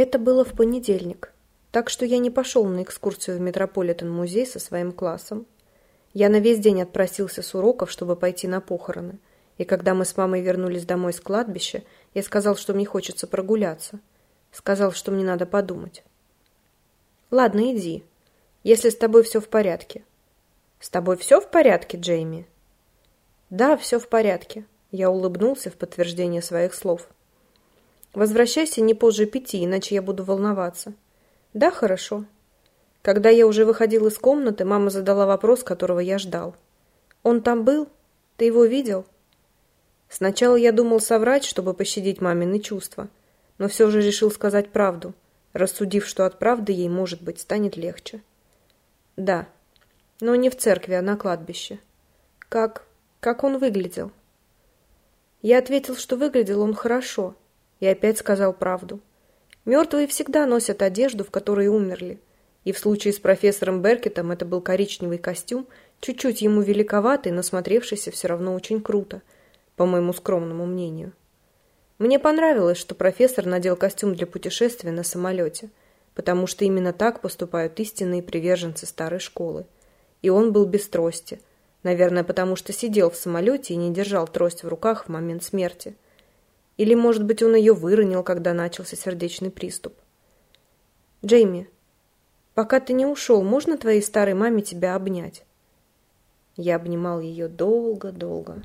Это было в понедельник, так что я не пошел на экскурсию в Метрополитен-музей со своим классом. Я на весь день отпросился с уроков, чтобы пойти на похороны. И когда мы с мамой вернулись домой с кладбища, я сказал, что мне хочется прогуляться. Сказал, что мне надо подумать. «Ладно, иди, если с тобой все в порядке». «С тобой все в порядке, Джейми?» «Да, все в порядке», — я улыбнулся в подтверждение своих слов. Возвращайся не позже пяти, иначе я буду волноваться. Да, хорошо. Когда я уже выходил из комнаты, мама задала вопрос, которого я ждал. Он там был? Ты его видел? Сначала я думал соврать, чтобы пощадить мамины чувства, но все же решил сказать правду, рассудив, что от правды ей, может быть, станет легче. Да, но не в церкви, а на кладбище. Как... как он выглядел? Я ответил, что выглядел он хорошо, и опять сказал правду. Мертвые всегда носят одежду, в которой умерли. И в случае с профессором Беркетом это был коричневый костюм, чуть-чуть ему великоватый, но смотревшийся все равно очень круто, по моему скромному мнению. Мне понравилось, что профессор надел костюм для путешествия на самолете, потому что именно так поступают истинные приверженцы старой школы. И он был без трости, наверное, потому что сидел в самолете и не держал трость в руках в момент смерти – или, может быть, он ее выронил, когда начался сердечный приступ. «Джейми, пока ты не ушел, можно твоей старой маме тебя обнять?» Я обнимал ее долго-долго.